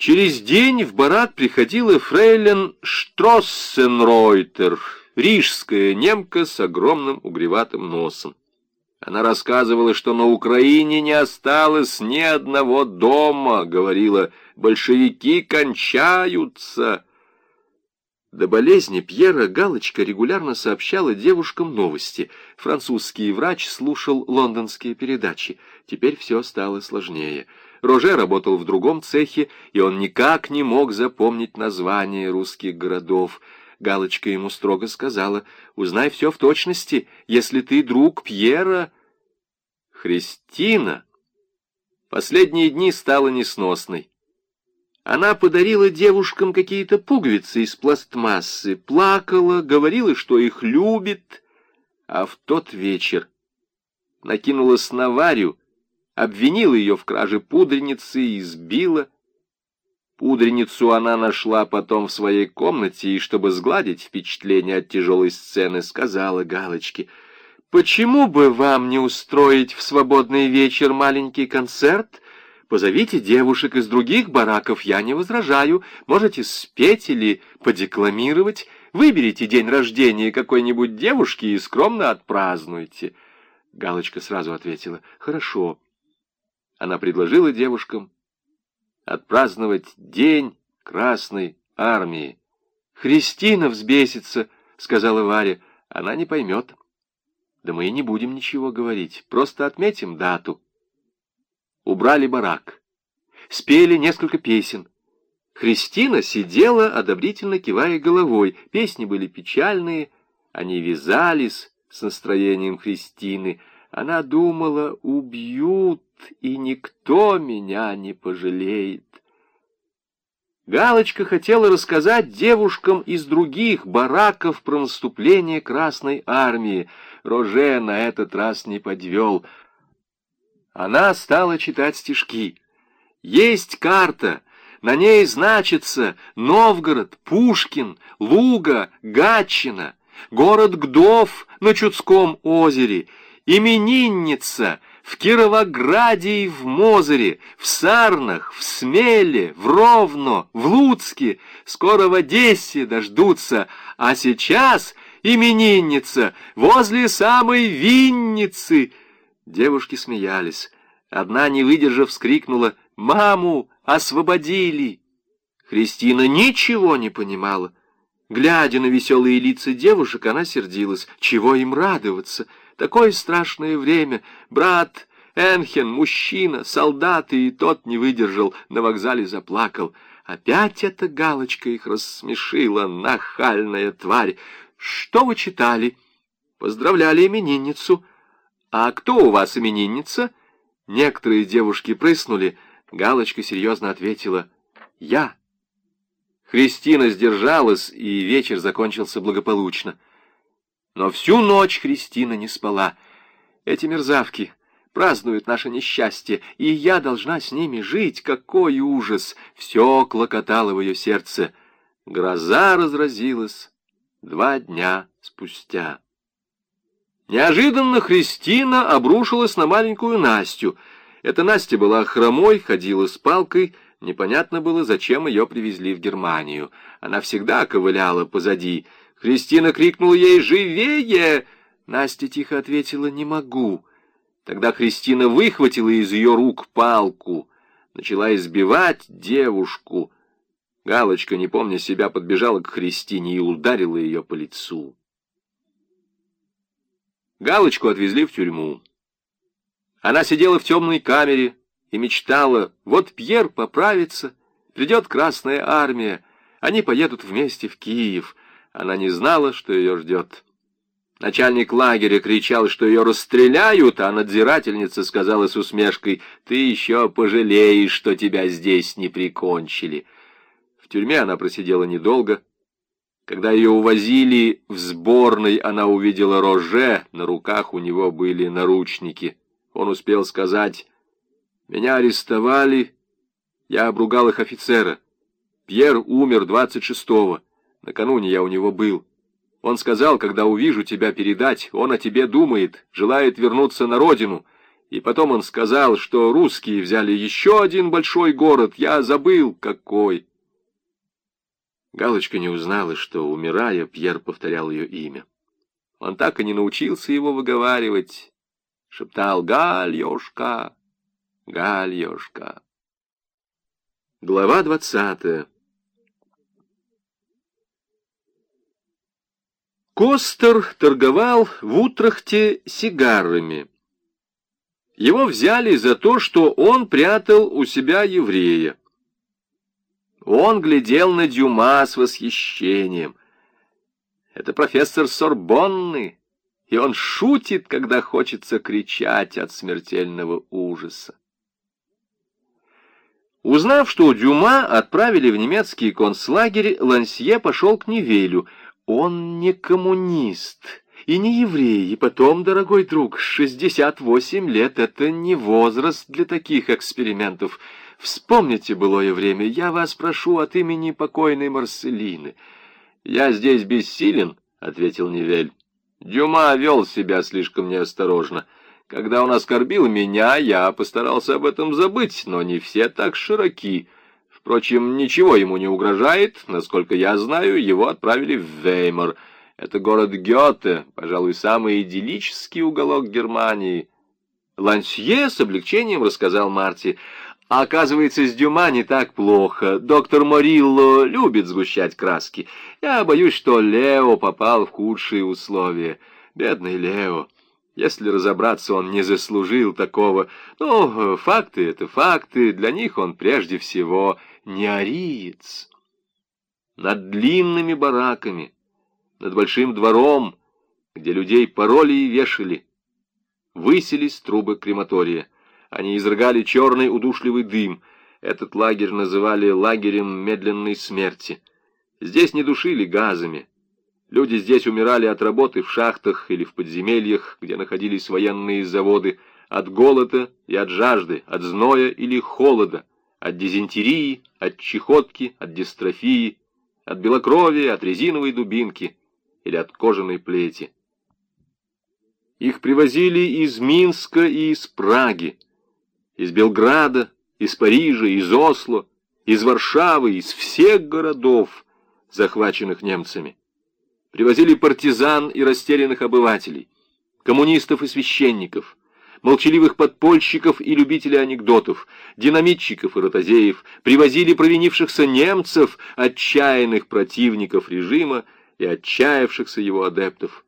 Через день в барак приходила фрейлин Штроссенройтер, рижская немка с огромным угреватым носом. Она рассказывала, что на Украине не осталось ни одного дома, говорила, большевики кончаются. До болезни Пьера Галочка регулярно сообщала девушкам новости. Французский врач слушал лондонские передачи. Теперь все стало сложнее. Роже работал в другом цехе, и он никак не мог запомнить названия русских городов. Галочка ему строго сказала, «Узнай все в точности, если ты друг Пьера». Христина последние дни стала несносной. Она подарила девушкам какие-то пуговицы из пластмассы, плакала, говорила, что их любит, а в тот вечер накинулась на Варю, обвинила ее в краже пудреницы и избила. Пудреницу она нашла потом в своей комнате, и, чтобы сгладить впечатление от тяжелой сцены, сказала Галочке, «Почему бы вам не устроить в свободный вечер маленький концерт? Позовите девушек из других бараков, я не возражаю. Можете спеть или подекламировать. Выберите день рождения какой-нибудь девушки и скромно отпразднуйте». Галочка сразу ответила, «Хорошо». Она предложила девушкам отпраздновать День Красной Армии. «Христина взбесится», — сказала Варя. «Она не поймет». «Да мы и не будем ничего говорить, просто отметим дату». Убрали барак. Спели несколько песен. Христина сидела, одобрительно кивая головой. Песни были печальные, они вязались с настроением Христины. Она думала, убьют, и никто меня не пожалеет. Галочка хотела рассказать девушкам из других бараков про наступление Красной Армии. Роже на этот раз не подвел. Она стала читать стишки. «Есть карта, на ней значится Новгород, Пушкин, Луга, Гатчина, город Гдов на Чудском озере, именинница — в Кировограде и в Мозыре, в Сарнах, в Смеле, в Ровно, в Луцке, скоро в Одессе дождутся, а сейчас именинница возле самой Винницы. Девушки смеялись. Одна, не выдержав, вскрикнула «Маму освободили!» Христина ничего не понимала. Глядя на веселые лица девушек, она сердилась. Чего им радоваться? Такое страшное время. Брат Энхен, мужчина, солдат, и тот не выдержал, на вокзале заплакал. Опять эта галочка их рассмешила, нахальная тварь. Что вы читали? Поздравляли именинницу. А кто у вас именинница? Некоторые девушки прыснули. Галочка серьезно ответила. Я. Христина сдержалась, и вечер закончился благополучно. Но всю ночь Христина не спала. Эти мерзавки празднуют наше несчастье, и я должна с ними жить. Какой ужас! Все клокотало в ее сердце. Гроза разразилась два дня спустя. Неожиданно Христина обрушилась на маленькую Настю. Эта Настя была хромой, ходила с палкой, непонятно было, зачем ее привезли в Германию. Она всегда ковыляла позади, Христина крикнула ей «Живее!» Настя тихо ответила «Не могу». Тогда Христина выхватила из ее рук палку, начала избивать девушку. Галочка, не помня себя, подбежала к Христине и ударила ее по лицу. Галочку отвезли в тюрьму. Она сидела в темной камере и мечтала, вот Пьер поправится, придет Красная Армия, они поедут вместе в Киев — она не знала, что ее ждет. Начальник лагеря кричал, что ее расстреляют, а надзирательница сказала с усмешкой, «Ты еще пожалеешь, что тебя здесь не прикончили». В тюрьме она просидела недолго. Когда ее увозили в сборной, она увидела Роже, на руках у него были наручники. Он успел сказать, «Меня арестовали, я обругал их офицера. Пьер умер двадцать шестого. Накануне я у него был. Он сказал, когда увижу тебя передать, он о тебе думает, желает вернуться на родину. И потом он сказал, что русские взяли еще один большой город, я забыл, какой. Галочка не узнала, что, умирая, Пьер повторял ее имя. Он так и не научился его выговаривать. Шептал «Гальёшка! Гальёшка!» Глава двадцатая Костер торговал в Утрахте сигарами. Его взяли за то, что он прятал у себя еврея. Он глядел на Дюма с восхищением. Это профессор Сорбонны, и он шутит, когда хочется кричать от смертельного ужаса. Узнав, что Дюма отправили в немецкий концлагерь, Лансье пошел к Невелю. Он не коммунист и не еврей, и потом, дорогой друг, 68 лет — это не возраст для таких экспериментов — Вспомните былое время. Я вас прошу от имени покойной Марселины. Я здесь бессилен, — ответил Невель. Дюма вел себя слишком неосторожно. Когда он оскорбил меня, я постарался об этом забыть, но не все так широки. Впрочем, ничего ему не угрожает. Насколько я знаю, его отправили в Веймар. Это город Гёте, пожалуй, самый идиллический уголок Германии. Лансье с облегчением рассказал Марти оказывается, с Дюма не так плохо. Доктор Морилло любит сгущать краски. Я боюсь, что Лео попал в худшие условия. Бедный Лео. Если разобраться, он не заслужил такого. Ну, факты — это факты. Для них он прежде всего не ариец. Над длинными бараками, над большим двором, где людей пороли и вешали, высились трубы крематория. Они изрыгали черный удушливый дым. Этот лагерь называли лагерем медленной смерти. Здесь не душили газами. Люди здесь умирали от работы в шахтах или в подземельях, где находились военные заводы, от голода и от жажды, от зноя или холода, от дизентерии, от чехотки, от дистрофии, от белокровия, от резиновой дубинки или от кожаной плети. Их привозили из Минска и из Праги, из Белграда, из Парижа, из Осло, из Варшавы, из всех городов, захваченных немцами. Привозили партизан и растерянных обывателей, коммунистов и священников, молчаливых подпольщиков и любителей анекдотов, динамитчиков и ротозеев, привозили провинившихся немцев, отчаянных противников режима и отчаявшихся его адептов.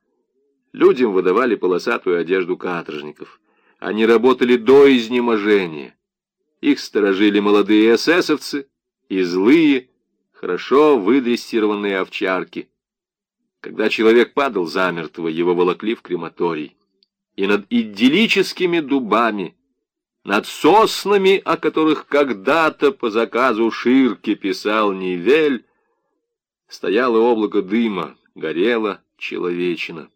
Людям выдавали полосатую одежду каторжников. Они работали до изнеможения. Их сторожили молодые эсэсовцы и злые, хорошо выдрессированные овчарки. Когда человек падал замертво, его волокли в крематорий. И над идиллическими дубами, над соснами, о которых когда-то по заказу Ширки писал Нивель, стояло облако дыма, горела человечина.